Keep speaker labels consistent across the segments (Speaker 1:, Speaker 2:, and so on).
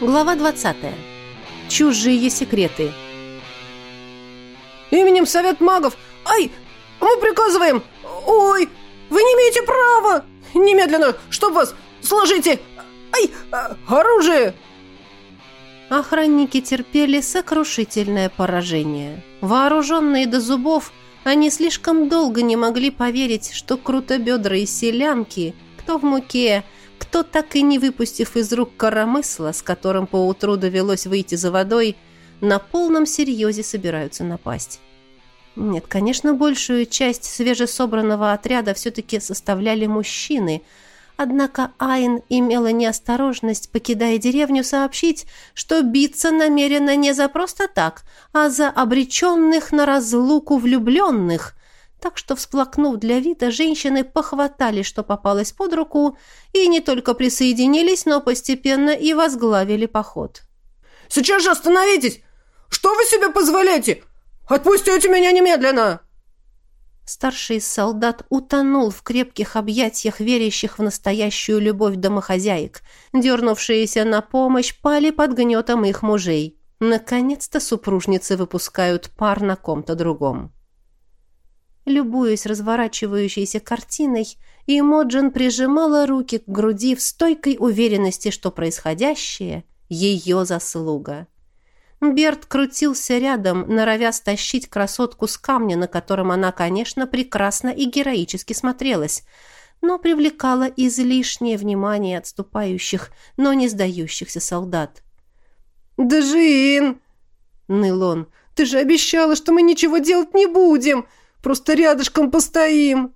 Speaker 1: Глава 20. Чужие секреты.
Speaker 2: Именем Совет магов! Ай! Мы приказываем! Ой! Вы не имеете права! Немедленно, чтоб вас... Сложите... Ай! Оружие!
Speaker 1: Охранники терпели сокрушительное поражение. Вооруженные до зубов, они слишком долго не могли поверить, что крутобедрые селянки, кто в муке, кто, так и не выпустив из рук коромысла, с которым поутру довелось выйти за водой, на полном серьезе собираются напасть. Нет, конечно, большую часть свежесобранного отряда все-таки составляли мужчины – Однако Айн имела неосторожность, покидая деревню, сообщить, что биться намерена не за просто так, а за обреченных на разлуку влюбленных. Так что, всплакнув для вида, женщины похватали, что попалось под руку, и не только присоединились, но постепенно и возглавили поход.
Speaker 2: «Сейчас же остановитесь! Что вы себе позволяете? Отпустите меня немедленно!»
Speaker 1: Старший из солдат утонул в крепких объятиях верящих в настоящую любовь домохозяек. Дернувшиеся на помощь пали под гнетом их мужей. Наконец-то супружницы выпускают пар на ком-то другом. Любуясь разворачивающейся картиной, Имоджин прижимала руки к груди в стойкой уверенности, что происходящее — ее заслуга. Берт крутился рядом, норовя стащить красотку с камня, на котором она, конечно, прекрасно и героически смотрелась, но привлекала излишнее внимание отступающих, но не сдающихся солдат.
Speaker 2: «Джин!» — ныл он. «Ты же обещала, что мы ничего делать не будем! Просто рядышком постоим!»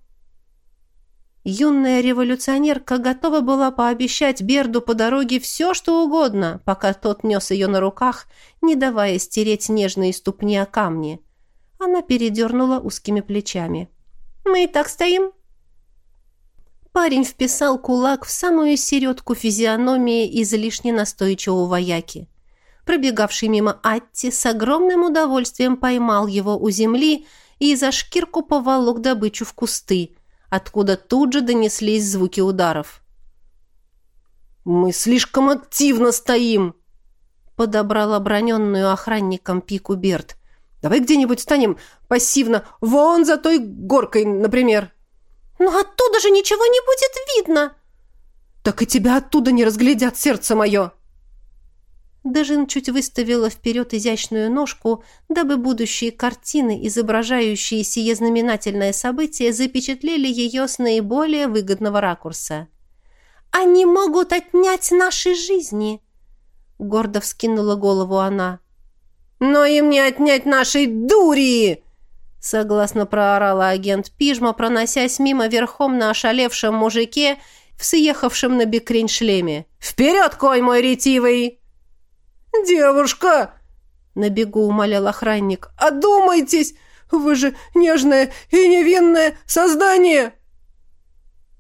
Speaker 1: Юная революционерка готова была пообещать Берду по дороге все, что угодно, пока тот нес ее на руках, не давая стереть нежные ступни о камни. Она передернула узкими плечами. «Мы и так стоим?» Парень вписал кулак в самую середку физиономии излишне настойчивого вояки. Пробегавший мимо Атти с огромным удовольствием поймал его у земли и за шкирку поволок добычу в кусты – откуда тут же донеслись звуки ударов.
Speaker 2: «Мы слишком активно стоим!»
Speaker 1: подобрал оброненную охранником пику Берт.
Speaker 2: «Давай где-нибудь станем пассивно, вон за той горкой, например».
Speaker 1: «Но оттуда же ничего не будет видно!»
Speaker 2: «Так и тебя оттуда не разглядят, сердце мое!»
Speaker 1: Дежин чуть выставила вперед изящную ножку, дабы будущие картины, изображающие сие знаменательное событие, запечатлели ее с наиболее выгодного ракурса. «Они могут отнять наши жизни!» Гордо вскинула голову она.
Speaker 2: «Но им не отнять нашей дури!»
Speaker 1: Согласно проорала агент Пижма, проносясь мимо верхом на ошалевшем мужике в съехавшем на бекрень шлеме.
Speaker 2: «Вперед, конь мой ретивый!» «Девушка!» — на бегу умолял охранник. «Одумайтесь! Вы же нежное и невинное создание!»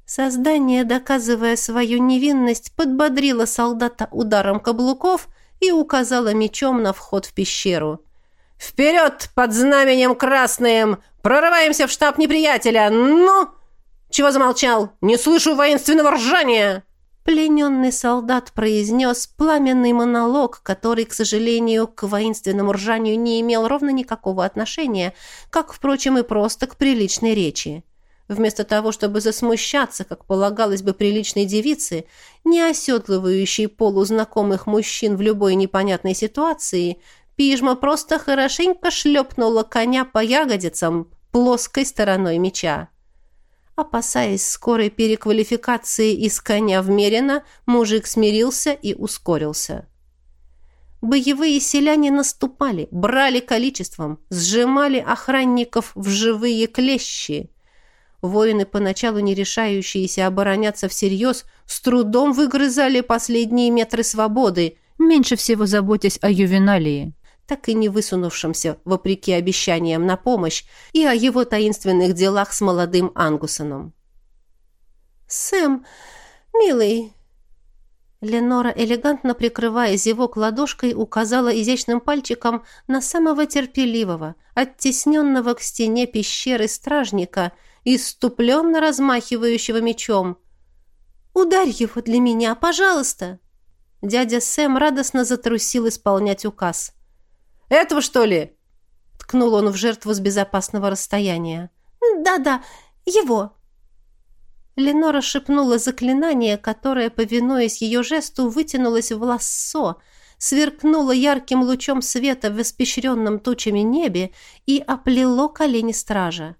Speaker 1: Создание, доказывая свою невинность, подбодрило солдата ударом каблуков и указало мечом на вход в пещеру.
Speaker 2: «Вперед под знаменем красным! Прорываемся в штаб неприятеля! Ну!» «Чего замолчал? Не слышу воинственного ржания!»
Speaker 1: Плененный солдат произнес пламенный монолог, который, к сожалению, к воинственному ржанию не имел ровно никакого отношения, как, впрочем, и просто к приличной речи. Вместо того, чтобы засмущаться, как полагалось бы приличной девице, не оседлывающей полузнакомых мужчин в любой непонятной ситуации, пижма просто хорошенько шлепнула коня по ягодицам плоской стороной меча. Опасаясь скорой переквалификации из коня в мерина, мужик смирился и ускорился. Боевые селяне наступали, брали количеством, сжимали охранников в живые клещи. Воины, поначалу не решающиеся обороняться всерьез, с трудом выгрызали последние метры свободы, меньше всего заботясь о ювеналии так и не высунувшемся, вопреки обещаниям на помощь, и о его таинственных делах с молодым Ангусоном. «Сэм, милый...» Ленора, элегантно прикрывая зевок ладошкой, указала изящным пальчиком на самого терпеливого, оттесненного к стене пещеры стражника, иступленно размахивающего мечом. «Ударь его для меня, пожалуйста!» Дядя Сэм радостно затрусил исполнять указ.
Speaker 2: «Этого, что ли?»
Speaker 1: Ткнул он в жертву с безопасного расстояния. «Да-да, его!» Ленора шепнула заклинание, которое, повинуясь ее жесту, вытянулось в лассо, сверкнуло ярким лучом света в испещренном тучами небе и оплело колени стража.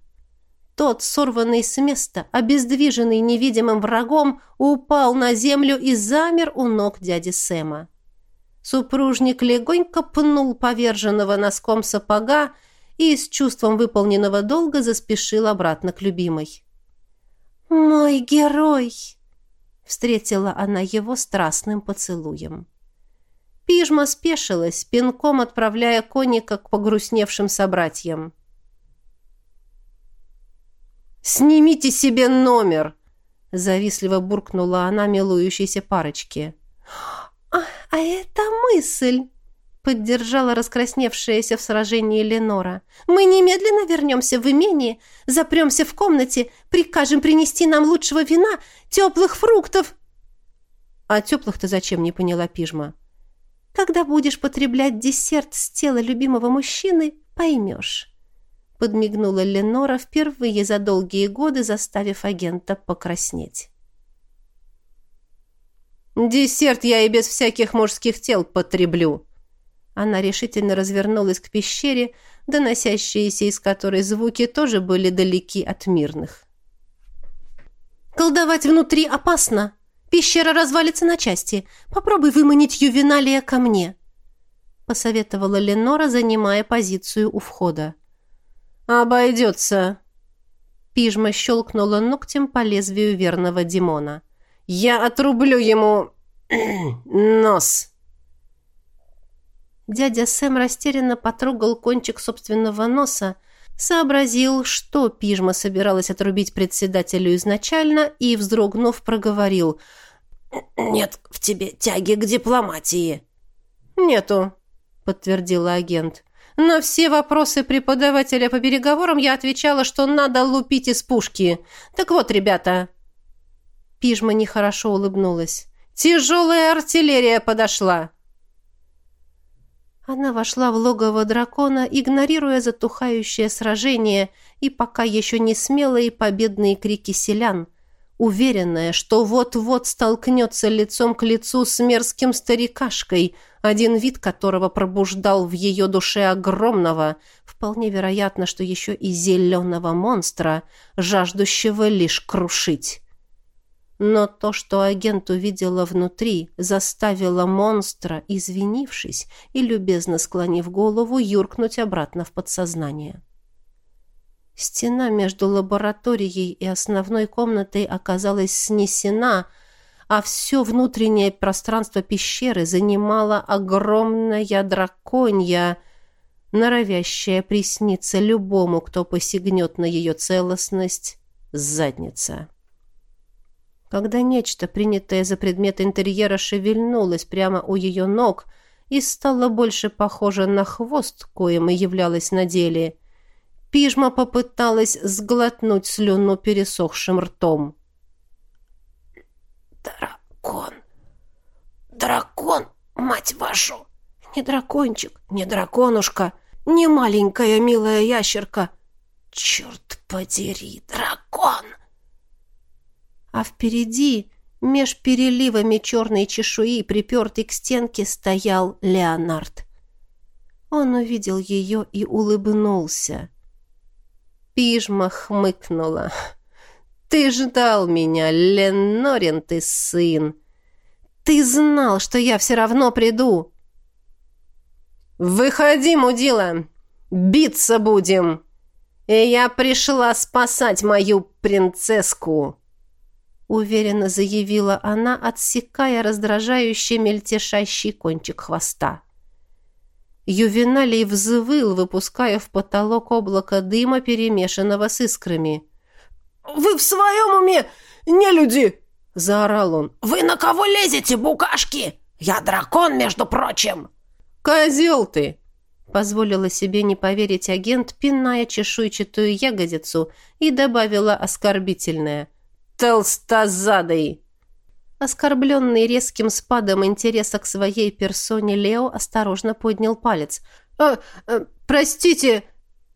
Speaker 1: Тот, сорванный с места, обездвиженный невидимым врагом, упал на землю и замер у ног дяди Сэма. Супружник легонько пнул поверженного носком сапога и с чувством выполненного долга заспешил обратно к любимой. «Мой герой!» — встретила она его страстным поцелуем. Пижма спешилась, пинком отправляя коника к погрустневшим собратьям.
Speaker 2: «Снимите себе номер!» — завистливо буркнула она милующейся парочке.
Speaker 1: «А, а это мысль!» — поддержала раскрасневшаяся в сражении Ленора. «Мы немедленно вернемся в имение, запремся в комнате, прикажем принести нам лучшего вина, теплых фруктов».
Speaker 2: «А теплых-то зачем?» — не поняла Пижма.
Speaker 1: «Когда будешь потреблять десерт с тела любимого мужчины, поймешь». Подмигнула Ленора впервые за долгие годы, заставив агента покраснеть.
Speaker 2: «Десерт я и без всяких мужских тел потреблю!» Она решительно развернулась к пещере, доносящиеся из которой звуки тоже были далеки от мирных.
Speaker 1: «Колдовать внутри опасно! Пещера развалится на части. Попробуй выманить ювеналия ко мне!» посоветовала Ленора, занимая позицию у входа.
Speaker 2: «Обойдется!»
Speaker 1: Пижма щелкнула ногтем по лезвию верного Димона.
Speaker 2: Я отрублю ему нос.
Speaker 1: Дядя Сэм растерянно потрогал кончик собственного носа, сообразил, что пижма собиралась отрубить председателю изначально и, вздрогнув, проговорил
Speaker 2: «Нет в тебе тяги к дипломатии».
Speaker 1: «Нету», — подтвердила агент. «На все вопросы преподавателя по переговорам я отвечала, что надо лупить из пушки. Так вот, ребята, Пижма нехорошо улыбнулась. «Тяжелая артиллерия подошла!» Она вошла в логово дракона, игнорируя затухающее сражение и пока еще не смелые победные крики селян, уверенная, что вот-вот столкнется лицом к лицу с мерзким старикашкой, один вид которого пробуждал в ее душе огромного, вполне вероятно, что еще и зеленого монстра, жаждущего лишь крушить. Но то, что агент увидела внутри, заставило монстра, извинившись и любезно склонив голову, юркнуть обратно в подсознание. Стена между лабораторией и основной комнатой оказалась снесена, а все внутреннее пространство пещеры занимала огромная драконья, норовящая присниться любому, кто посягнет на ее целостность, задница. Когда нечто, принятое за предмет интерьера, шевельнулось прямо у ее ног и стало больше похоже на хвост, коим и являлось на деле, пижма попыталась сглотнуть слюну пересохшим ртом.
Speaker 2: «Дракон! Дракон, мать вашу! Не дракончик, не драконушка, не маленькая милая ящерка! Черт подери, дракон!»
Speaker 1: А впереди, меж переливами черной чешуи, припертый к стенке, стоял Леонард. Он увидел ее и улыбнулся. Пижма хмыкнула. «Ты ждал меня, Ленорин ты сын! Ты знал, что я все равно приду!»
Speaker 2: «Выходи, мудила! Биться будем! И я пришла спасать мою принцесску!»
Speaker 1: Уверенно заявила она, отсекая раздражающий мельтешащий кончик хвоста. Ювеналий взвыл, выпуская в потолок облако дыма, перемешанного с искрами.
Speaker 2: «Вы в своем уме, не люди!» — заорал он. «Вы на кого лезете, букашки? Я дракон, между прочим!»
Speaker 1: «Козел ты!» — позволила себе не поверить агент, пиная чешуйчатую ягодицу, и добавила оскорбительное — толстозадый!» Оскорбленный резким спадом интереса к своей персоне, Лео осторожно поднял палец.
Speaker 2: «А, а простите,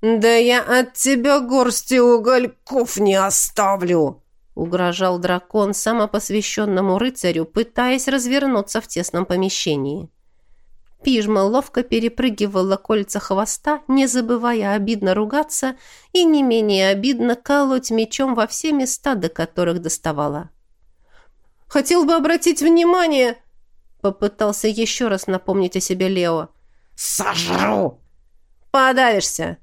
Speaker 2: да я от тебя горсти угольков не оставлю!»
Speaker 1: угрожал дракон самопосвященному рыцарю, пытаясь развернуться в тесном помещении. Пижма ловко перепрыгивала кольца хвоста, не забывая обидно ругаться и не менее обидно колоть мечом во все места, до которых доставала.
Speaker 2: «Хотел бы обратить внимание!»
Speaker 1: Попытался еще раз напомнить о себе Лео.
Speaker 2: «Сожру!»
Speaker 1: «Подавишься!»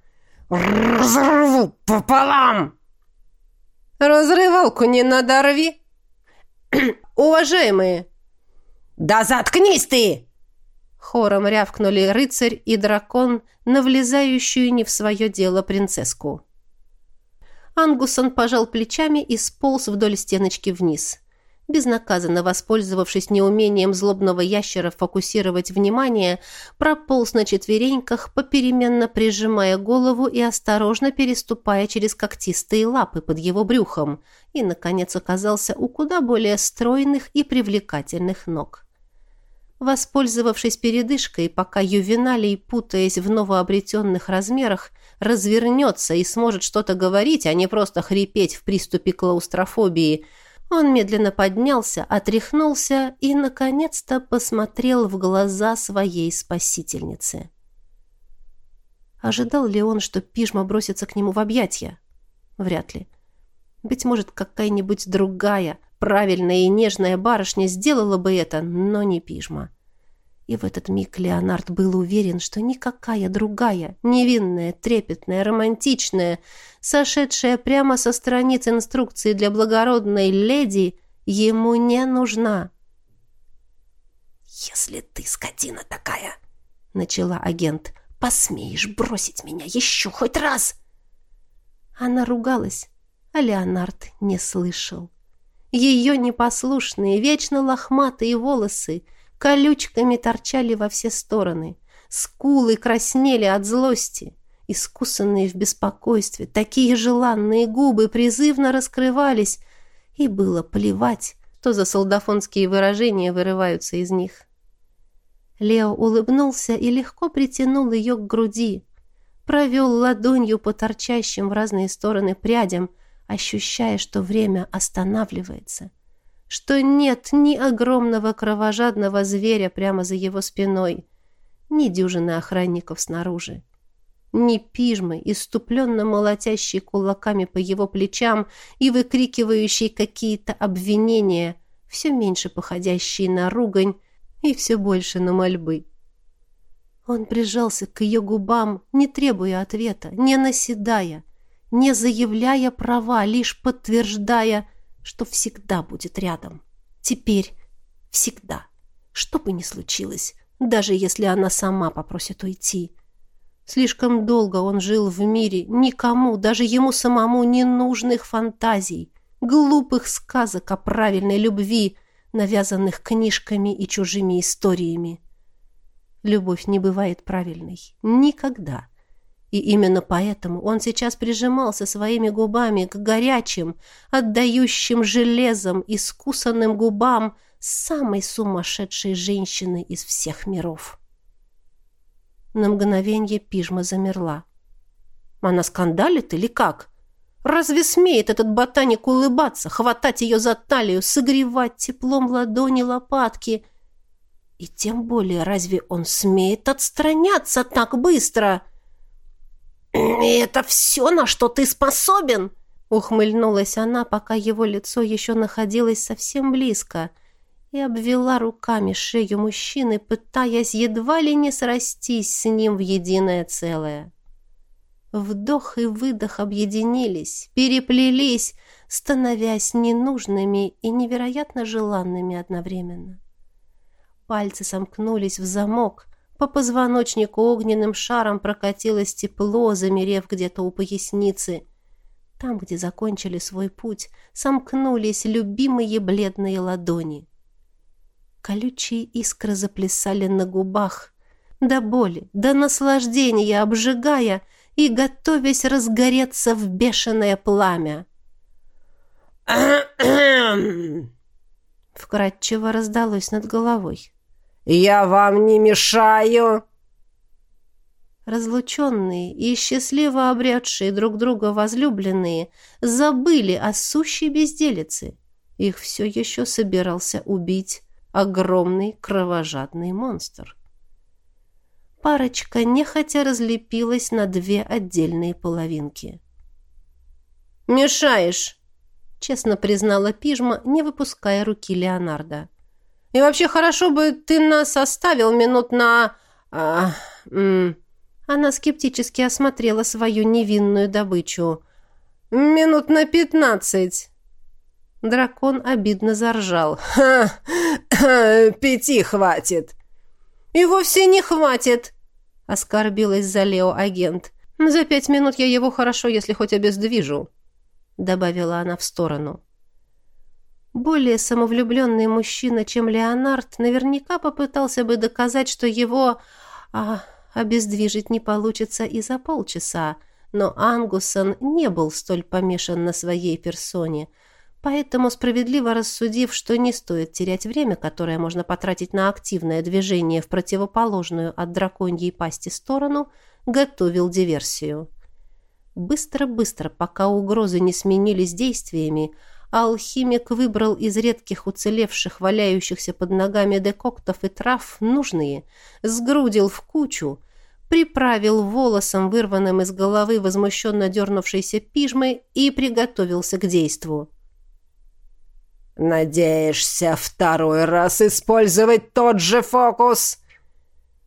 Speaker 2: «Разорву пополам!»
Speaker 1: «Разрывалку не надорви!» «Уважаемые!»
Speaker 2: «Да заткнись ты!»
Speaker 1: Хором рявкнули рыцарь и дракон на влезающую не в свое дело принцесску. Ангусон пожал плечами и сполз вдоль стеночки вниз безнаказанно воспользовавшись неумением злобного ящера фокусировать внимание, прополз на четвереньках, попеременно прижимая голову и осторожно переступая через когтистые лапы под его брюхом, и, наконец, оказался у куда более стройных и привлекательных ног. Воспользовавшись передышкой, пока ювеналий, путаясь в новообретенных размерах, развернется и сможет что-то говорить, а не просто хрипеть в приступе клаустрофобии – он медленно поднялся, отряхнулся и, наконец-то, посмотрел в глаза своей спасительницы. Ожидал ли он, что пижма бросится к нему в объятья? Вряд ли. Быть может, какая-нибудь другая, правильная и нежная барышня сделала бы это, но не пижма. И в этот миг Леонард был уверен, что никакая другая, невинная, трепетная, романтичная, сошедшая прямо со страниц инструкции для благородной леди, ему не нужна.
Speaker 2: «Если ты, скотина такая, — начала агент, — посмеешь бросить меня еще хоть раз!»
Speaker 1: Она ругалась, а Леонард не слышал. Ее непослушные, вечно лохматые волосы — колючками торчали во все стороны. Скулы краснели от злости. Искусанные в беспокойстве, такие желанные губы призывно раскрывались, и было плевать, что за солдафонские выражения вырываются из них. Лео улыбнулся и легко притянул ее к груди, провел ладонью по торчащим в разные стороны прядям, ощущая, что время останавливается что нет ни огромного кровожадного зверя прямо за его спиной, ни дюжины охранников снаружи, ни пижмы, иступленно молотящей кулаками по его плечам и выкрикивающей какие-то обвинения, все меньше походящие на ругань и все больше на мольбы. Он прижался к ее губам, не требуя ответа, не наседая, не заявляя права, лишь подтверждая – что всегда будет рядом. Теперь всегда. Что бы ни случилось, даже если она сама попросит уйти. Слишком долго он жил в мире никому, даже ему самому, ненужных фантазий, глупых сказок о правильной любви, навязанных книжками и чужими историями. Любовь не бывает правильной. Никогда. И именно поэтому он сейчас прижимался своими губами к горячим, отдающим железом, искусанным губам самой сумасшедшей женщины из всех миров. На мгновенье пижма замерла. Она скандалит или как? Разве смеет этот ботаник улыбаться, хватать ее за талию, согревать теплом ладони лопатки? И тем более, разве он смеет отстраняться так быстро?»
Speaker 2: «И это все, на что ты способен?»
Speaker 1: Ухмыльнулась она, пока его лицо еще находилось совсем близко, и обвела руками шею мужчины, пытаясь едва ли не срастись с ним в единое целое. Вдох и выдох объединились, переплелись, становясь ненужными и невероятно желанными одновременно. Пальцы сомкнулись в замок, по позвоночнику огненным шаром прокатилось тепло, замерев где-то у поясницы. Там, где закончили свой путь, сомкнулись любимые бледные ладони. Колючие искры заплясали на губах, до боли, до наслаждения обжигая и готовясь разгореться в бешеное пламя. Вкратчиво раздалось над головой.
Speaker 2: «Я вам не мешаю!»
Speaker 1: Разлученные и счастливо обрядшие друг друга возлюбленные забыли о сущей безделице. Их все еще собирался убить огромный кровожадный монстр. Парочка нехотя разлепилась на две отдельные половинки.
Speaker 2: «Мешаешь!» — честно признала Пижма, не выпуская руки Леонардо. «И вообще хорошо бы ты нас оставил минут на...» а, м
Speaker 1: Она скептически осмотрела свою невинную добычу.
Speaker 2: «Минут на пятнадцать!»
Speaker 1: Дракон обидно заржал.
Speaker 2: «Ха! Пяти хватит!»
Speaker 1: «И вовсе не хватит!» — оскорбилась за Лео агент. «За пять минут я его хорошо, если хоть обездвижу», — добавила она в сторону. Более самовлюбленный мужчина, чем Леонард, наверняка попытался бы доказать, что его а, обездвижить не получится и за полчаса, но Ангусон не был столь помешан на своей персоне — Поэтому, справедливо рассудив, что не стоит терять время, которое можно потратить на активное движение в противоположную от драконьей пасти сторону, готовил диверсию. Быстро-быстро, пока угрозы не сменились действиями, алхимик выбрал из редких уцелевших, валяющихся под ногами декоктов и трав нужные, сгрудил в кучу, приправил волосом, вырванным из головы возмущенно дернувшейся пижмой, и приготовился к действу.
Speaker 2: «Надеешься второй раз использовать тот же фокус?»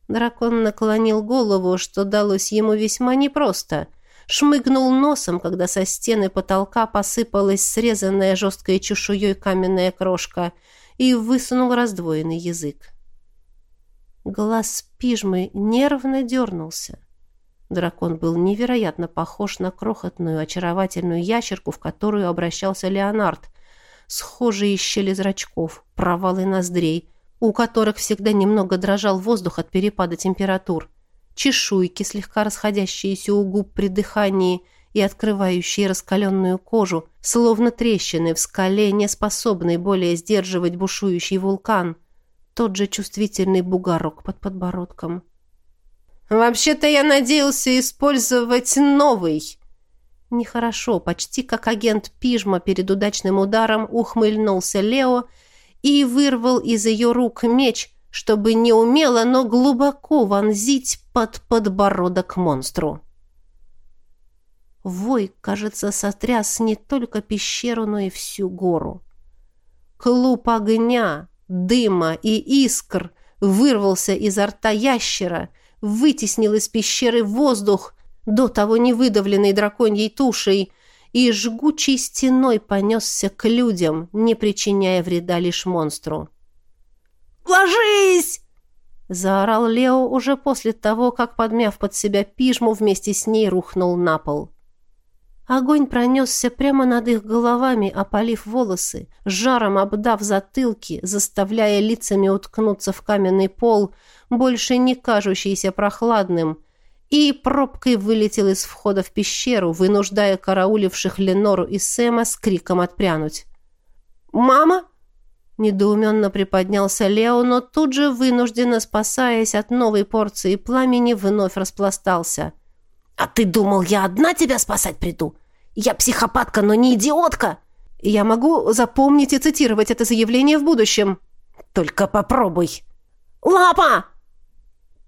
Speaker 1: Дракон наклонил голову, что далось ему весьма непросто. Шмыгнул носом, когда со стены потолка посыпалась срезанная жесткой чешуей каменная крошка, и высунул раздвоенный язык. Глаз пижмы нервно дернулся. Дракон был невероятно похож на крохотную очаровательную ящерку, в которую обращался Леонард, схожие щели зрачков, провалы ноздрей, у которых всегда немного дрожал воздух от перепада температур, чешуйки, слегка расходящиеся у губ при дыхании и открывающие раскаленную кожу, словно трещины в скале, не способной более сдерживать бушующий вулкан, тот же чувствительный бугорок под подбородком.
Speaker 2: «Вообще-то я надеялся использовать новый»,
Speaker 1: Нехорошо, почти как агент Пижма перед удачным ударом ухмыльнулся Лео и вырвал из ее рук меч, чтобы не умело, но глубоко вонзить под подбородок монстру. Вой, кажется, сотряс не только пещеру, но и всю гору. Клуб огня, дыма и искр вырвался изо рта ящера, вытеснил из пещеры воздух, до того не выдавленной драконьей тушей, и жгучей стеной понесся к людям, не причиняя вреда лишь монстру.
Speaker 2: «Ложись!»
Speaker 1: Заорал Лео уже после того, как, подмяв под себя пижму, вместе с ней рухнул на пол. Огонь пронесся прямо над их головами, опалив волосы, жаром обдав затылки, заставляя лицами уткнуться в каменный пол, больше не кажущийся прохладным, и пробкой вылетел из входа в пещеру, вынуждая карауливших Ленору и Сэма с криком отпрянуть.
Speaker 2: «Мама!»
Speaker 1: Недоуменно приподнялся Лео, но тут же, вынужденно спасаясь от новой порции пламени, вновь распластался.
Speaker 2: «А ты думал, я одна тебя спасать приду? Я психопатка, но не идиотка!»
Speaker 1: «Я могу запомнить и цитировать это заявление в будущем».
Speaker 2: «Только попробуй!» «Лапа!»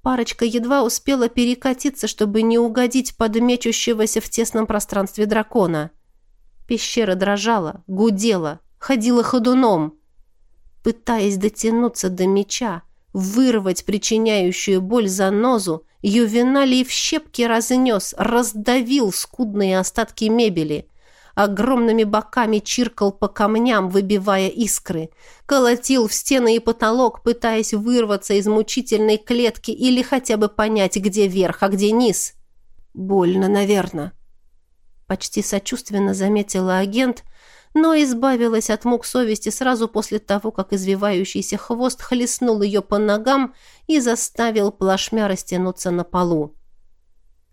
Speaker 1: Парочка едва успела перекатиться, чтобы не угодить под мечущегося в тесном пространстве дракона. Пещера дрожала, гудела, ходила ходуном. Пытаясь дотянуться до меча, вырвать причиняющую боль занозу, Ювеналий в щепки разнес, раздавил скудные остатки мебели огромными боками чиркал по камням, выбивая искры, колотил в стены и потолок, пытаясь вырваться из мучительной клетки или хотя бы понять, где верх, а где низ. Больно, наверное. Почти сочувственно заметила агент, но избавилась от мук совести сразу после того, как извивающийся хвост хлестнул ее по ногам и заставил плашмя растянуться на полу.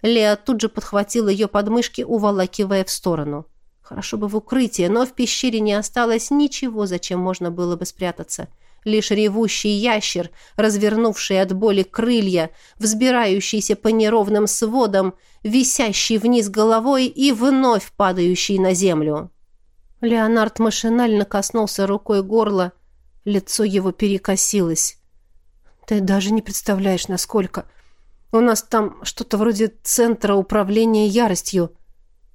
Speaker 1: Леа тут же подхватила ее подмышки, уволакивая в сторону. — Хорошо бы в укрытие, но в пещере не осталось ничего, зачем можно было бы спрятаться. Лишь ревущий ящер, развернувший от боли крылья, взбирающийся по неровным сводам, висящий вниз головой и вновь падающий на землю. Леонард машинально коснулся рукой горла, лицо его перекосилось. «Ты даже не представляешь, насколько...» У нас там что-то вроде центра управления яростью.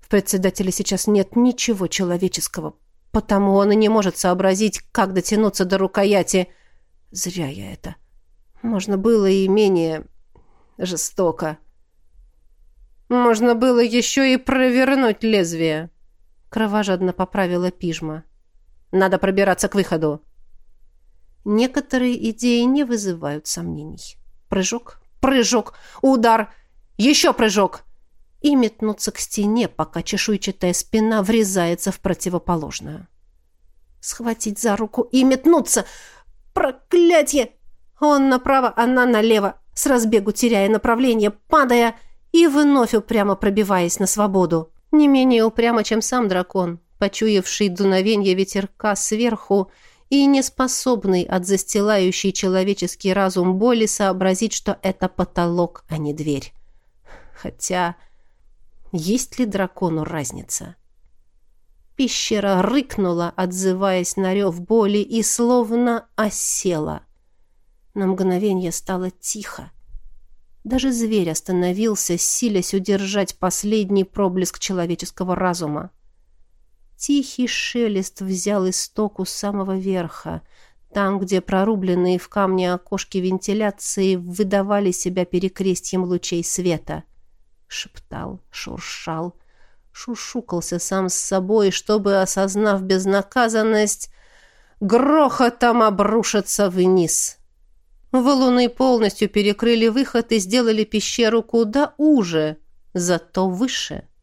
Speaker 1: В председателе сейчас нет ничего человеческого, потому он и не может сообразить, как дотянуться до рукояти. Зря я это. Можно было и менее жестоко. Можно было еще и провернуть лезвие. Кровожадно поправила пижма. Надо пробираться к выходу. Некоторые идеи не вызывают сомнений. Прыжок, прыжок, удар, еще прыжок. И метнуться к стене, пока чешуйчатая спина врезается в противоположную. Схватить за руку и метнуться. Проклятье! Он направо, она налево, с разбегу теряя направление, падая и вновь упрямо пробиваясь на свободу. Не менее упрямо, чем сам дракон, почуявший дуновенье ветерка сверху и неспособный от застилающей человеческий разум боли сообразить, что это потолок, а не дверь. Хотя, есть ли дракону разница? Пещера рыкнула, отзываясь на рев боли, и словно осела. На мгновение стало тихо. Даже зверь остановился, силясь удержать последний проблеск человеческого разума. Тихий шелест взял исток у самого верха, там, где прорубленные в камне окошки вентиляции выдавали себя перекрестьем лучей света. Шептал, шуршал, шушукался сам с собой, чтобы, осознав безнаказанность, грохотом обрушиться вниз. Валуны полностью перекрыли выход и сделали пещеру куда уже, зато выше —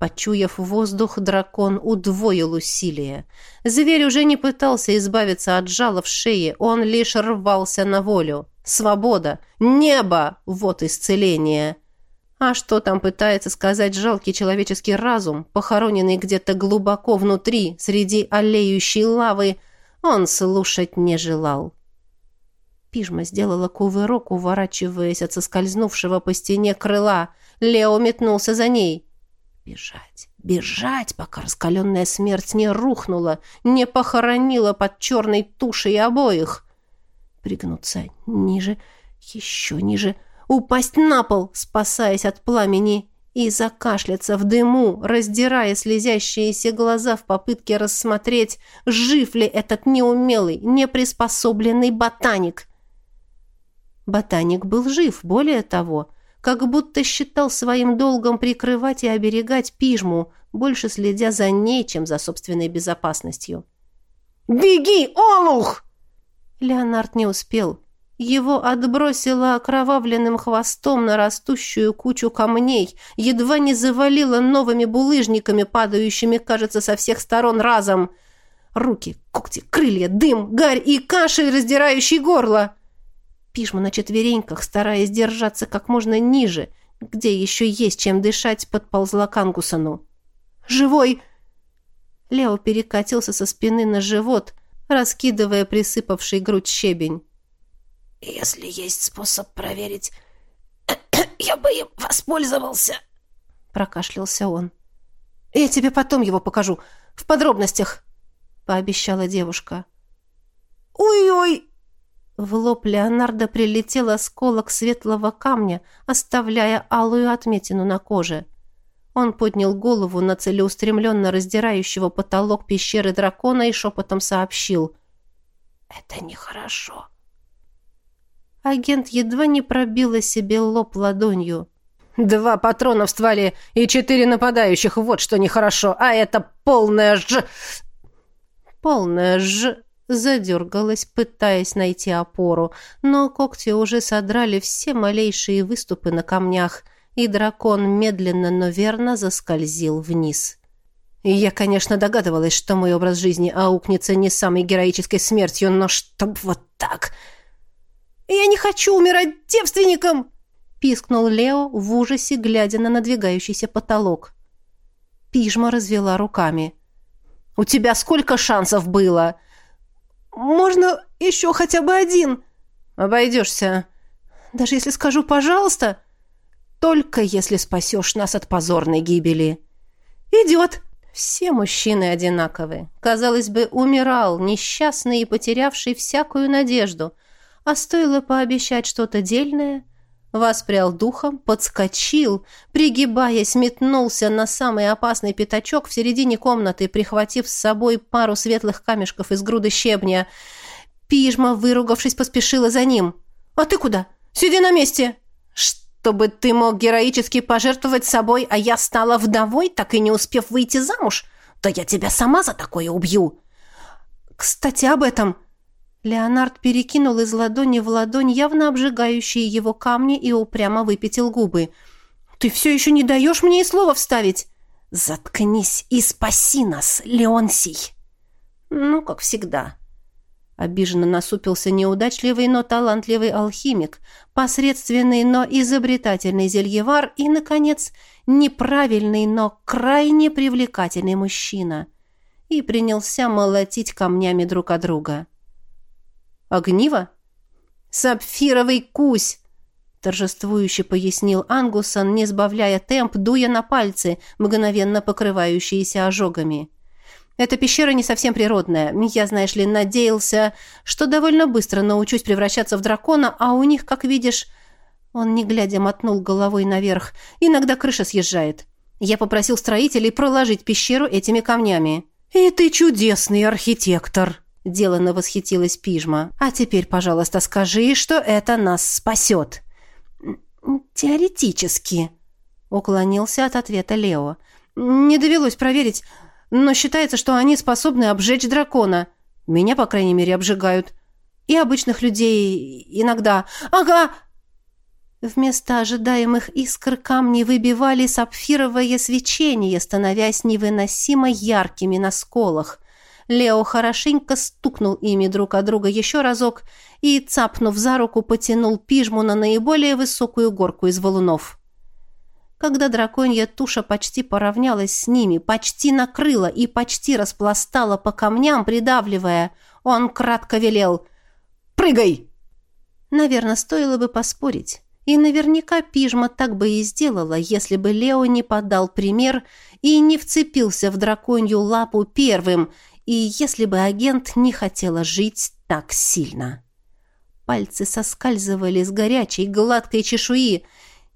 Speaker 1: Почуяв воздух, дракон удвоил усилие. Зверь уже не пытался избавиться от жала в шее, он лишь рвался на волю. Свобода! Небо! Вот исцеление! А что там пытается сказать жалкий человеческий разум, похороненный где-то глубоко внутри, среди аллеющей лавы, он слушать не желал. Пижма сделала кувырок, уворачиваясь от соскользнувшего по стене крыла. Лео метнулся за ней — Бежать, бежать, пока раскаленная смерть не рухнула, не похоронила под черной тушей обоих. Пригнуться ниже, еще ниже, упасть на пол, спасаясь от пламени, и закашляться в дыму, раздирая слезящиеся глаза в попытке рассмотреть, жив ли этот неумелый, неприспособленный ботаник. Ботаник был жив, более того — как будто считал своим долгом прикрывать и оберегать пижму, больше следя за ней, чем за собственной безопасностью. «Беги, олух!» Леонард не успел. Его отбросило окровавленным хвостом на растущую кучу камней, едва не завалило новыми булыжниками, падающими, кажется, со всех сторон разом. Руки, когти, крылья, дым, гарь и кашель, раздирающий горло. Пишма на четвереньках, стараясь держаться как можно ниже, где еще есть чем дышать, подползла к Ангусону. «Живой!» Лео перекатился со спины на живот, раскидывая присыпавший грудь щебень.
Speaker 2: «Если есть способ проверить, я бы им воспользовался», — прокашлялся он.
Speaker 1: «Я тебе потом его покажу, в подробностях», — пообещала девушка.
Speaker 2: «Ой-ой!»
Speaker 1: В лоб Леонардо прилетел осколок светлого камня, оставляя алую отметину на коже. Он поднял голову на целеустремленно раздирающего потолок пещеры дракона и шепотом сообщил.
Speaker 2: «Это нехорошо».
Speaker 1: Агент едва не пробила себе лоб ладонью.
Speaker 2: «Два патрона в стволе и четыре нападающих, вот что нехорошо, а это полная ж...»
Speaker 1: «Полная ж...» задергалась, пытаясь найти опору, но когти уже содрали все малейшие выступы на камнях, и дракон медленно, но верно заскользил вниз. я, конечно, догадывалась, что мой образ жизни аукнется не самой героической смертью, но чтоб вот так...
Speaker 2: «Я не хочу умирать девственником!»
Speaker 1: пискнул Лео в ужасе, глядя на надвигающийся потолок. Пижма развела руками. «У тебя сколько шансов было?»
Speaker 2: «Можно еще хотя бы один?»
Speaker 1: «Обойдешься.
Speaker 2: Даже если скажу «пожалуйста»,
Speaker 1: только если спасешь нас от позорной гибели».
Speaker 2: «Идет!»
Speaker 1: Все мужчины одинаковы. Казалось бы, умирал, несчастный и потерявший всякую надежду. А стоило пообещать что-то дельное, воспрял духом, подскочил, пригибаясь, метнулся на самый опасный пятачок в середине комнаты, прихватив с собой пару светлых камешков из груды щебня. Пижма, выругавшись, поспешила за ним. «А ты куда? Сиди на месте!» «Чтобы ты мог героически пожертвовать собой, а я стала вдовой, так и не успев выйти замуж? Да я тебя сама за такое убью!» «Кстати, об этом...» Леонард перекинул из ладони в ладонь явно обжигающие его камни и упрямо выпятил губы. «Ты все еще не даешь мне и слова вставить!» «Заткнись и спаси нас, Леонсий!» «Ну, как всегда». Обиженно насупился неудачливый, но талантливый алхимик, посредственный, но изобретательный зельевар и, наконец, неправильный, но крайне привлекательный мужчина. И принялся молотить камнями друг от друга. Огниво? Сапфировый кусь! Торжествующе пояснил Ангусон, не сбавляя темп, дуя на пальцы, мгновенно покрывающиеся ожогами. Эта пещера не совсем природная. Я, знаешь ли, надеялся, что довольно быстро научусь превращаться в дракона, а у них, как видишь... Он, не глядя, мотнул головой наверх. Иногда крыша съезжает. Я попросил строителей проложить пещеру этими камнями. «И ты чудесный архитектор!» – делано восхитилась Пижма. «А теперь, пожалуйста, скажи, что это нас спасет». «Теоретически», – уклонился от ответа Лео. «Не довелось проверить, но считается, что они способны обжечь дракона. Меня, по крайней мере, обжигают. И обычных людей иногда. Ага!» Вместо ожидаемых искр камни выбивали сапфировое свечение, становясь невыносимо яркими на сколах – Лео хорошенько стукнул ими друг от друга еще разок и, цапнув за руку, потянул пижму на наиболее высокую горку из валунов. Когда драконья туша почти поравнялась с ними, почти накрыла и почти распластала по камням, придавливая, он кратко велел «Прыгай!». Наверное, стоило бы поспорить. И наверняка пижма так бы и сделала, если бы Лео не подал пример и не вцепился в драконью лапу первым, и если бы агент не хотела жить так сильно. Пальцы соскальзывали с горячей, гладкой чешуи.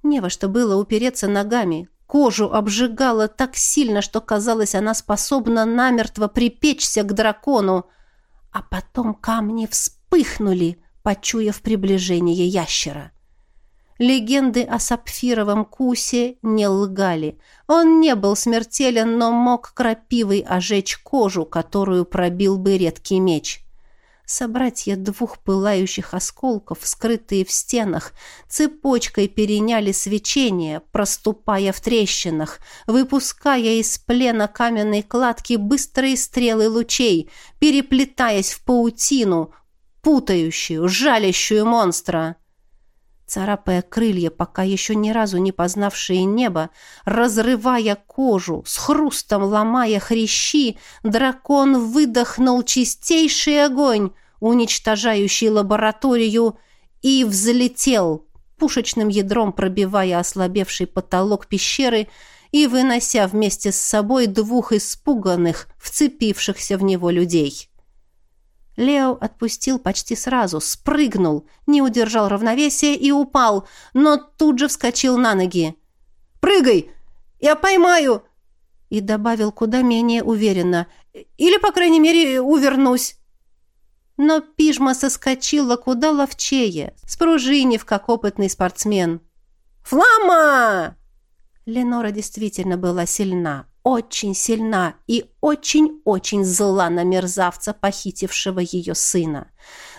Speaker 1: Не во что было упереться ногами. Кожу обжигала так сильно, что казалось, она способна намертво припечься к дракону. А потом камни вспыхнули, почуяв приближение ящера. Легенды о сапфировом кусе не лгали. Он не был смертелен, но мог крапивой ожечь кожу, которую пробил бы редкий меч. Собратья двух пылающих осколков, скрытые в стенах, цепочкой переняли свечение, проступая в трещинах, выпуская из плена каменной кладки быстрые стрелы лучей, переплетаясь в паутину, путающую, жалящую монстра царапая крылья, пока еще ни разу не познавшие небо, разрывая кожу, с хрустом ломая хрящи, дракон выдохнул чистейший огонь, уничтожающий лабораторию, и взлетел, пушечным ядром пробивая ослабевший потолок пещеры и вынося вместе с собой двух испуганных, вцепившихся в него людей. Лео отпустил почти сразу, спрыгнул, не удержал равновесия и упал, но тут же вскочил на ноги. «Прыгай! Я поймаю!» И добавил куда менее уверенно. «Или, по крайней мере, увернусь!» Но пижма соскочила куда ловчее, спружинив, как опытный спортсмен. «Флама!» Ленора действительно была сильна, очень сильна и очень-очень зла на мерзавца, похитившего ее сына.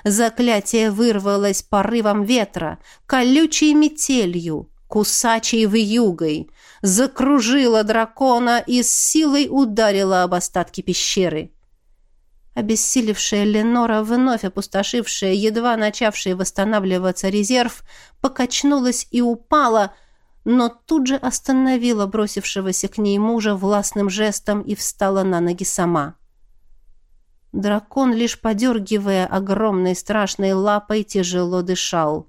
Speaker 1: Заклятие вырвалось порывом ветра, колючей метелью, кусачей вьюгой, закружило дракона и с силой ударило об остатки пещеры. Обессилевшая Ленора, вновь опустошившая, едва начавшая восстанавливаться резерв, покачнулась и упала — но тут же остановила бросившегося к ней мужа властным жестом и встала на ноги сама. Дракон, лишь подергивая огромной страшной лапой, тяжело дышал.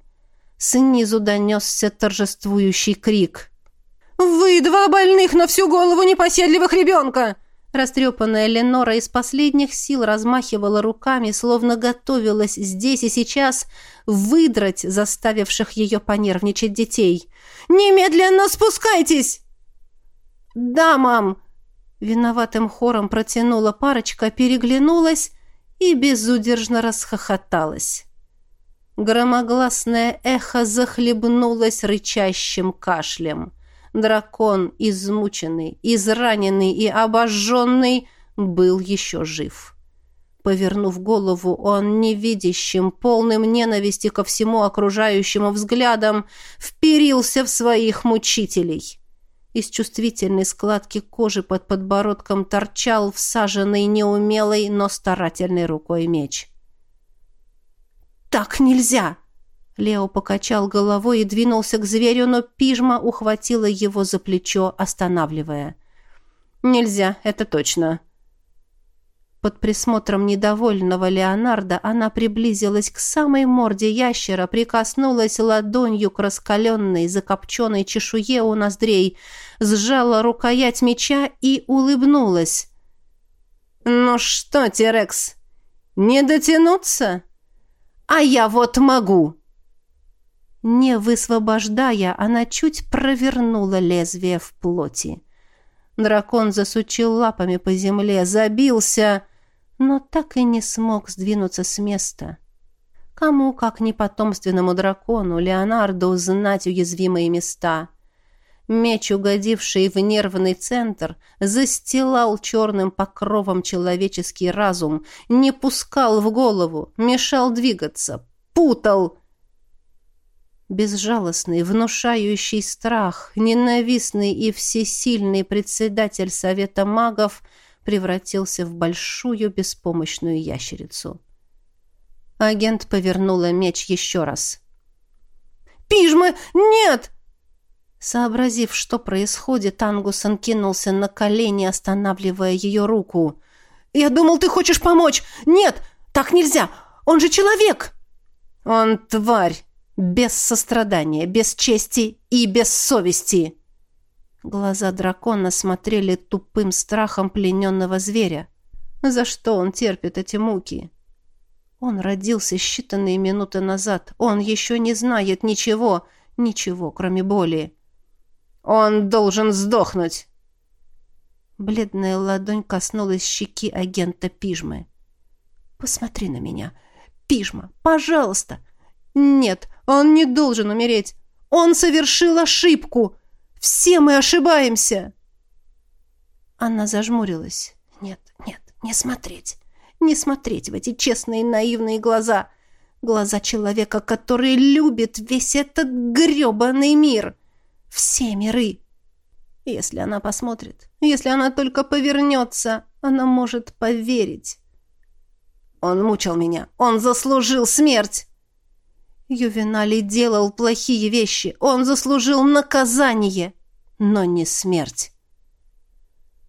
Speaker 1: Снизу донесся торжествующий крик.
Speaker 2: «Вы два больных на всю голову непоседливых ребенка!»
Speaker 1: Растрепанная Ленора из последних сил размахивала руками, словно готовилась здесь и сейчас выдрать заставивших ее понервничать детей. «Немедленно спускайтесь!» «Да, мам!» Виноватым хором протянула парочка, переглянулась и безудержно расхохоталась. Громогласное эхо захлебнулось рычащим кашлем. Дракон, измученный, израненный и обожженный, был еще жив. Повернув голову, он невидящим, полным ненависти ко всему окружающему взглядом, вперился в своих мучителей. Из чувствительной складки кожи под подбородком торчал всаженный неумелой, но старательной рукой меч. «Так нельзя!» Лео покачал головой и двинулся к зверю, но пижма ухватила его за плечо, останавливая. «Нельзя, это точно». Под присмотром недовольного Леонардо она приблизилась к самой морде ящера, прикоснулась ладонью к раскаленной, закопченной чешуе у ноздрей, сжала рукоять меча и улыбнулась. «Ну что, Терекс, не дотянуться?» «А я вот могу!» Не высвобождая, она чуть провернула лезвие в плоти. Дракон засучил лапами по земле, забился, но так и не смог сдвинуться с места. Кому, как не потомственному дракону, Леонарду узнать уязвимые места? Меч, угодивший в нервный центр, застилал черным покровом человеческий разум, не пускал в голову, мешал двигаться, путал — Безжалостный, внушающий страх, ненавистный и всесильный председатель Совета магов превратился в большую беспомощную ящерицу. Агент повернула меч еще раз.
Speaker 2: «Пижма, нет!»
Speaker 1: Сообразив, что происходит, Ангусон кинулся на колени, останавливая ее руку.
Speaker 2: «Я думал, ты хочешь помочь! Нет, так нельзя! Он же человек!»
Speaker 1: «Он тварь!» Без сострадания, без чести и без совести. Глаза дракона смотрели тупым страхом плененного зверя. За что он терпит эти муки? Он родился считанные минуты назад. Он еще не знает ничего, ничего, кроме боли. Он должен сдохнуть. Бледная ладонь коснулась щеки агента Пижмы. «Посмотри на меня. Пижма, пожалуйста. Нет, он не должен умереть. Он совершил ошибку. Все мы ошибаемся. Она зажмурилась. Нет, нет, не смотреть. Не смотреть в эти честные наивные глаза. Глаза человека, который любит весь этот грёбаный мир. Все миры. Если она посмотрит, если она только повернется, она может поверить. Он мучил меня. Он заслужил смерть. Ювеналий делал плохие вещи. Он заслужил наказание, но не смерть.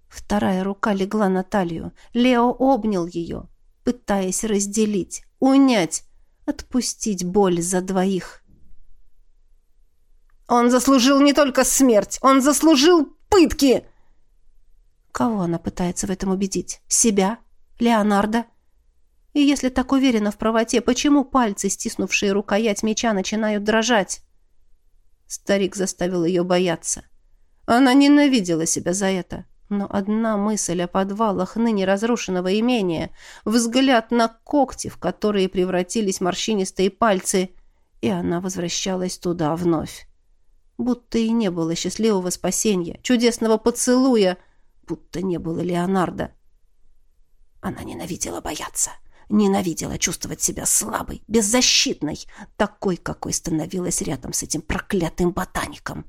Speaker 1: Вторая рука легла на талию. Лео обнял ее, пытаясь разделить, унять, отпустить боль за двоих. «Он заслужил не только смерть, он заслужил пытки!» Кого она пытается в этом убедить? Себя? Леонардо? И если так уверена в правоте, почему пальцы, стиснувшие рукоять меча, начинают дрожать? Старик заставил ее бояться. Она ненавидела себя за это. Но одна мысль о подвалах ныне разрушенного имения, взгляд на когти, в которые превратились морщинистые пальцы, и она возвращалась туда вновь. Будто и не было счастливого спасения, чудесного поцелуя, будто не было Леонардо. Она ненавидела бояться. — Ненавидела чувствовать себя слабой, беззащитной, такой, какой становилась рядом с этим проклятым ботаником.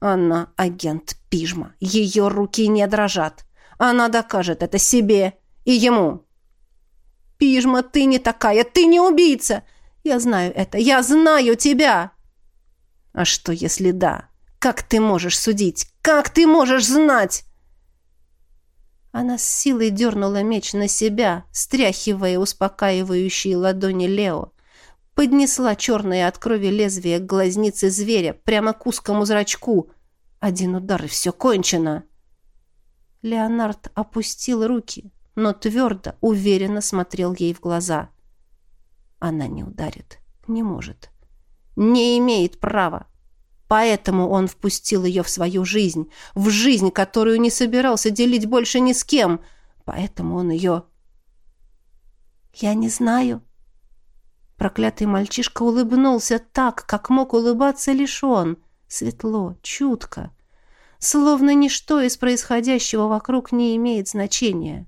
Speaker 1: Она агент Пижма. Ее руки не дрожат. Она докажет это себе и ему. «Пижма, ты не такая, ты не убийца! Я знаю это, я знаю тебя!» «А что, если да? Как ты можешь судить? Как ты можешь знать?» Она с силой дернула меч на себя, стряхивая успокаивающие ладони Лео. Поднесла черное от крови лезвие к глазнице зверя, прямо к узкому зрачку. Один удар, и все кончено. Леонард опустил руки, но твердо, уверенно смотрел ей в глаза. Она не ударит, не может, не имеет права. Поэтому он впустил ее в свою жизнь, в жизнь, которую не собирался делить больше ни с кем. Поэтому он ее... «Я не знаю». Проклятый мальчишка улыбнулся так, как мог улыбаться лишь он. Светло, чутко. Словно ничто из происходящего вокруг не имеет значения.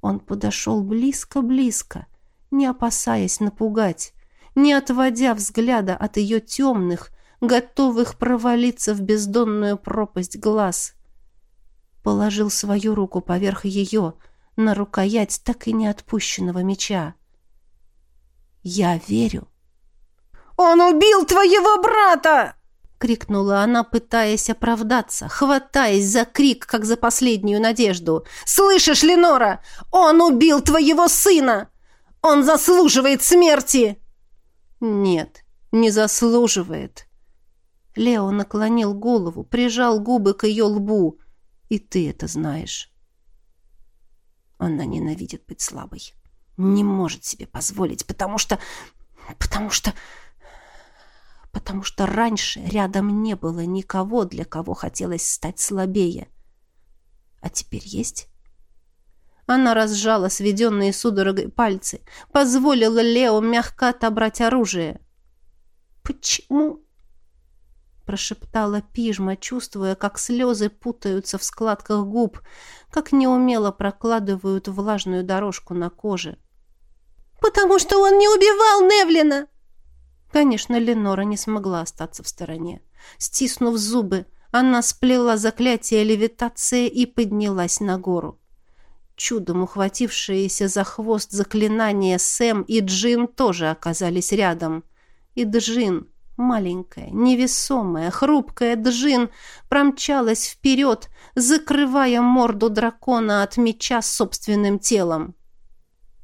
Speaker 1: Он подошел близко-близко, не опасаясь напугать, не отводя взгляда от ее темных, готовых провалиться в бездонную пропасть глаз. Положил свою руку поверх ее, на рукоять так и не отпущенного меча. «Я верю».
Speaker 2: «Он убил твоего брата!»
Speaker 1: — крикнула она, пытаясь оправдаться, хватаясь за крик, как за последнюю надежду. «Слышишь, Ленора? Он убил твоего сына! Он заслуживает смерти!» «Нет, не заслуживает», Лео наклонил голову, прижал губы к ее лбу. И ты это знаешь. Она ненавидит быть слабой. Не может себе позволить, потому что... Потому что... Потому что раньше рядом не было никого, для кого хотелось стать слабее. А теперь есть. Она разжала сведенные судорогой пальцы, позволила Лео мягко отобрать оружие. «Почему?» Прошептала пижма, чувствуя, как слезы путаются в складках губ, как неумело прокладывают влажную дорожку на коже.
Speaker 2: «Потому что он не убивал Невлина!»
Speaker 1: Конечно, Ленора не смогла остаться в стороне. Стиснув зубы, она сплела заклятие левитации и поднялась на гору. Чудом ухватившиеся за хвост заклинания Сэм и Джин тоже оказались рядом. И Джин, Маленькая, невесомая, хрупкая Джин промчалась вперед, закрывая морду дракона от меча собственным телом.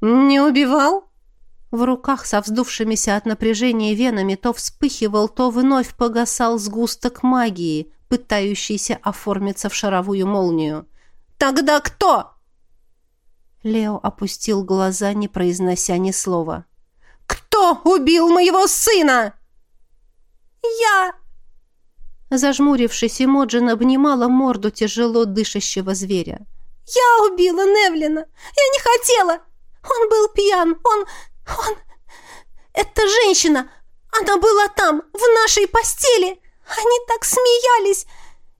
Speaker 2: «Не убивал?»
Speaker 1: В руках со вздувшимися от напряжения венами то вспыхивал, то вновь погасал сгусток магии, пытающийся оформиться в шаровую молнию.
Speaker 2: «Тогда кто?»
Speaker 1: Лео опустил глаза, не произнося ни слова.
Speaker 2: «Кто убил моего сына?» «Я...»
Speaker 1: Зажмурившись, Имоджин обнимала морду тяжело дышащего зверя.
Speaker 2: «Я убила Невлина! Я не хотела! Он был пьян! Он... он... Эта женщина! Она была там, в нашей постели! Они так смеялись!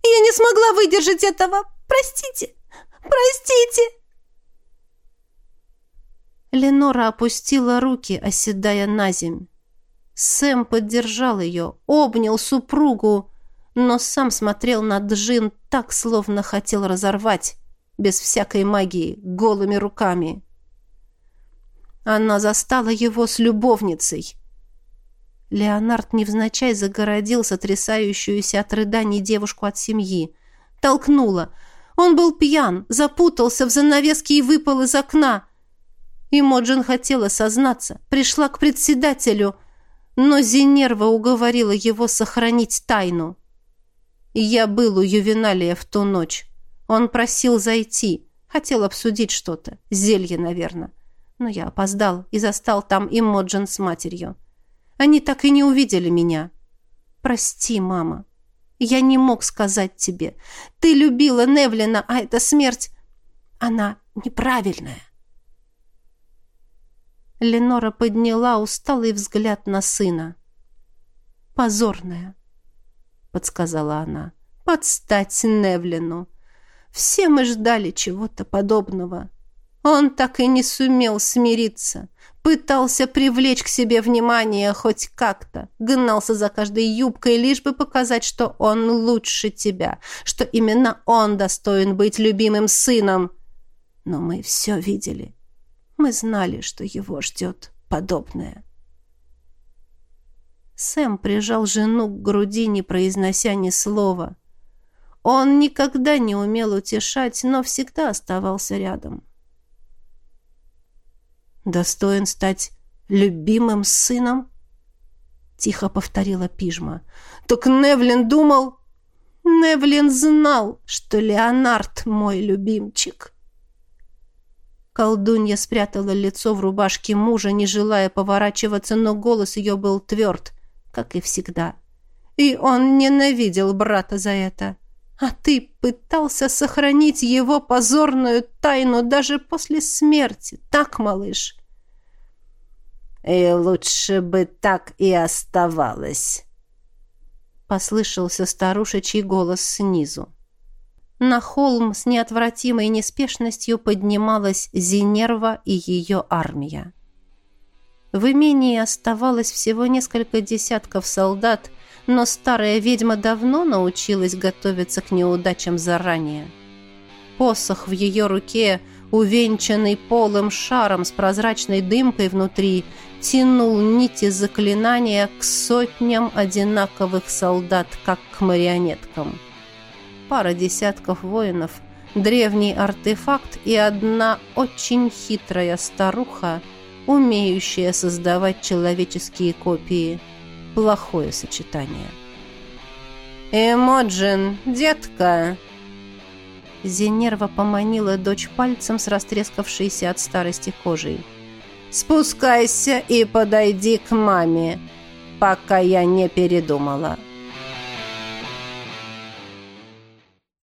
Speaker 2: Я не смогла выдержать этого! Простите! Простите!»
Speaker 1: Ленора опустила руки, оседая на земь. Сэм поддержал ее, обнял супругу, но сам смотрел на Джин так, словно хотел разорвать, без всякой магии, голыми руками. Она застала его с любовницей. Леонард невзначай загородил сотрясающуюся от рыданий девушку от семьи. Толкнула. Он был пьян, запутался в занавеске и выпал из окна. И Моджин хотела сознаться, пришла к председателю — но Зинерва уговорила его сохранить тайну. Я был у Ювеналия в ту ночь. Он просил зайти, хотел обсудить что-то, зелье, наверное. Но я опоздал и застал там Имоджин с матерью. Они так и не увидели меня. Прости, мама. Я не мог сказать тебе. Ты любила Невлина, а эта смерть... Она неправильная. Ленора подняла усталый взгляд на сына. «Позорная», — подсказала она, — «подстать Невлину. Все мы ждали чего-то подобного. Он так и не сумел смириться, пытался привлечь к себе внимание хоть как-то, гнался за каждой юбкой, лишь бы показать, что он лучше тебя, что именно он достоин быть любимым сыном. Но мы все видели». Мы знали, что его ждет подобное. Сэм прижал жену к груди, не произнося ни слова. Он никогда не умел утешать, но всегда оставался рядом. «Достоин стать любимым сыном?» Тихо повторила пижма. «Так Невлин думал...» «Невлин знал, что Леонард мой любимчик». Колдунья спрятала лицо в рубашке мужа, не желая поворачиваться, но голос ее был тверд, как и всегда. И он ненавидел брата за это. А ты пытался сохранить его позорную тайну даже после смерти, так, малыш?
Speaker 3: И лучше бы так и оставалось.
Speaker 1: Послышался старушечий голос снизу. На холм с неотвратимой неспешностью поднималась Зенерва и ее армия. В имении оставалось всего несколько десятков солдат, но старая ведьма давно научилась готовиться к неудачам заранее. Посох в ее руке, увенчанный полым шаром с прозрачной дымкой внутри, тянул нити заклинания к сотням одинаковых солдат, как к марионеткам пара десятков воинов, древний артефакт и одна очень хитрая старуха, умеющая создавать человеческие копии. Плохое сочетание.
Speaker 3: «Эмоджин, детка!»
Speaker 1: Зенерва поманила дочь пальцем с растрескавшейся от старости кожей.
Speaker 3: «Спускайся и подойди к маме, пока я не передумала».